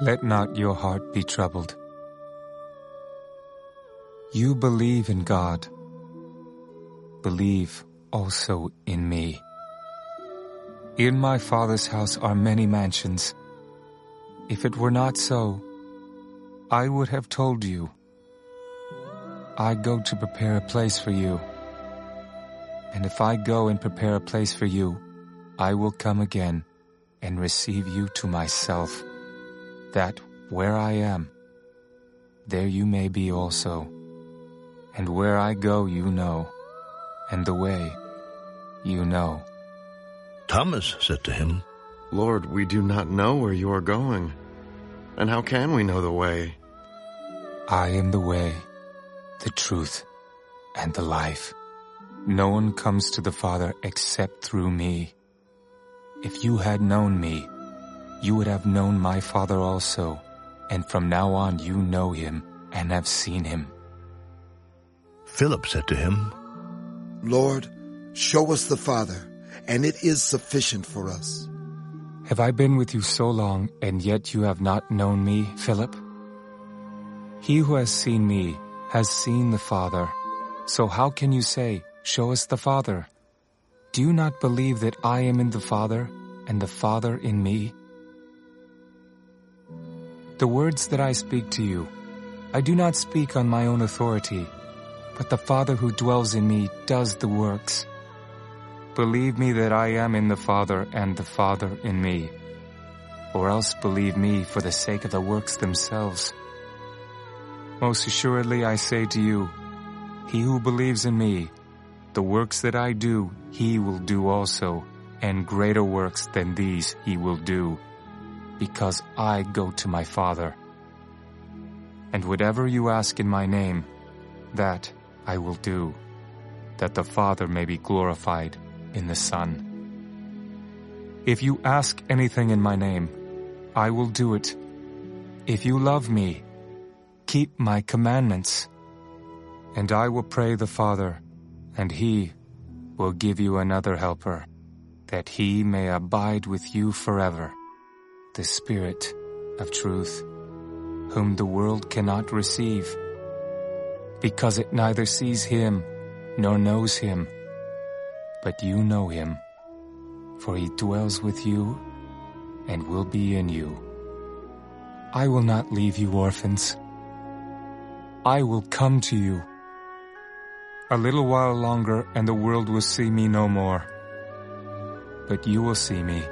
Let not your heart be troubled. You believe in God. Believe also in me. In my Father's house are many mansions. If it were not so, I would have told you. I go to prepare a place for you. And if I go and prepare a place for you, I will come again and receive you to myself, that where I am, there you may be also. And where I go you know, and the way you know. Thomas said to him, Lord, we do not know where you are going. And how can we know the way? I am the way, the truth, and the life. No one comes to the Father except through me. If you had known me, you would have known my Father also, and from now on you know him and have seen him. Philip said to him, Lord, show us the Father, and it is sufficient for us. Have I been with you so long, and yet you have not known me, Philip? He who has seen me has seen the Father. So how can you say, Show us the Father? Do you not believe that I am in the Father, and the Father in me? The words that I speak to you, I do not speak on my own authority, but the Father who dwells in me does the works. Believe me that I am in the Father and the Father in me, or else believe me for the sake of the works themselves. Most assuredly I say to you, he who believes in me, the works that I do, he will do also, and greater works than these he will do, because I go to my Father. And whatever you ask in my name, that I will do, that the Father may be glorified in the Son. If you ask anything in my name, I will do it. If you love me, keep my commandments. And I will pray the Father, and he will give you another helper, that he may abide with you forever, the Spirit of truth, whom the world cannot receive, because it neither sees him nor knows him. But you know him, for he dwells with you and will be in you. I will not leave you orphans. I will come to you. A little while longer and the world will see me no more. But you will see me.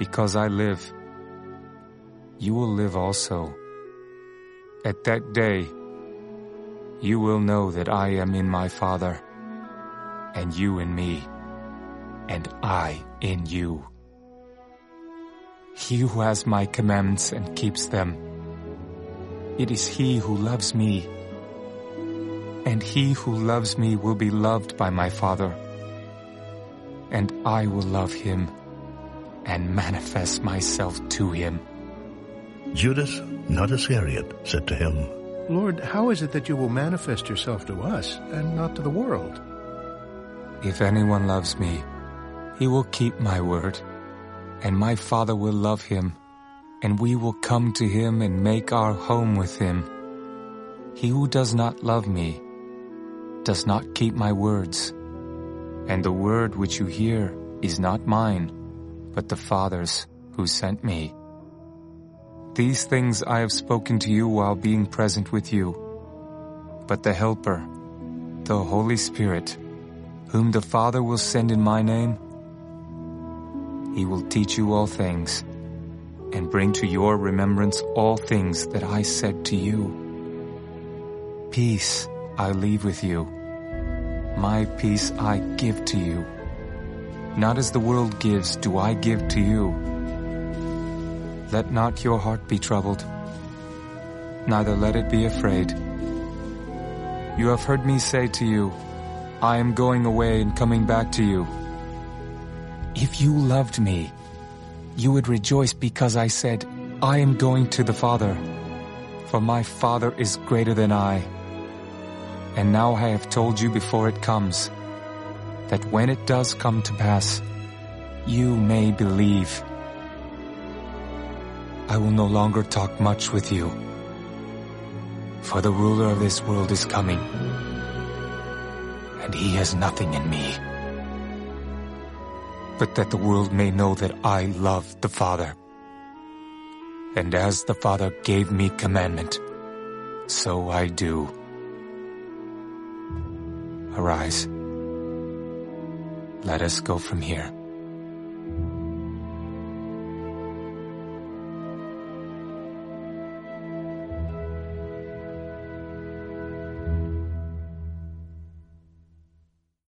Because I live, you will live also. At that day, you will know that I am in my Father, and you in me, and I in you. He who has my commandments and keeps them, it is he who loves me. And he who loves me will be loved by my Father. And I will love him and manifest myself to him. Judas, not Iscariot, said to him, Lord, how is it that you will manifest yourself to us and not to the world? If anyone loves me, he will keep my word, and my Father will love him, and we will come to him and make our home with him. He who does not love me does not keep my words, and the word which you hear is not mine, but the Father's who sent me. These things I have spoken to you while being present with you. But the Helper, the Holy Spirit, whom the Father will send in my name, he will teach you all things and bring to your remembrance all things that I said to you. Peace I leave with you. My peace I give to you. Not as the world gives do I give to you. Let not your heart be troubled, neither let it be afraid. You have heard me say to you, I am going away and coming back to you. If you loved me, you would rejoice because I said, I am going to the Father, for my Father is greater than I. And now I have told you before it comes, that when it does come to pass, you may believe. I will no longer talk much with you, for the ruler of this world is coming, and he has nothing in me. But that the world may know that I love the Father. And as the Father gave me commandment, so I do. Arise. Let us go from here.